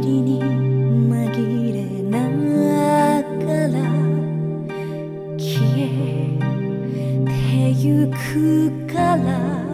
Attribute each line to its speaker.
Speaker 1: に紛れながら消えてゆくから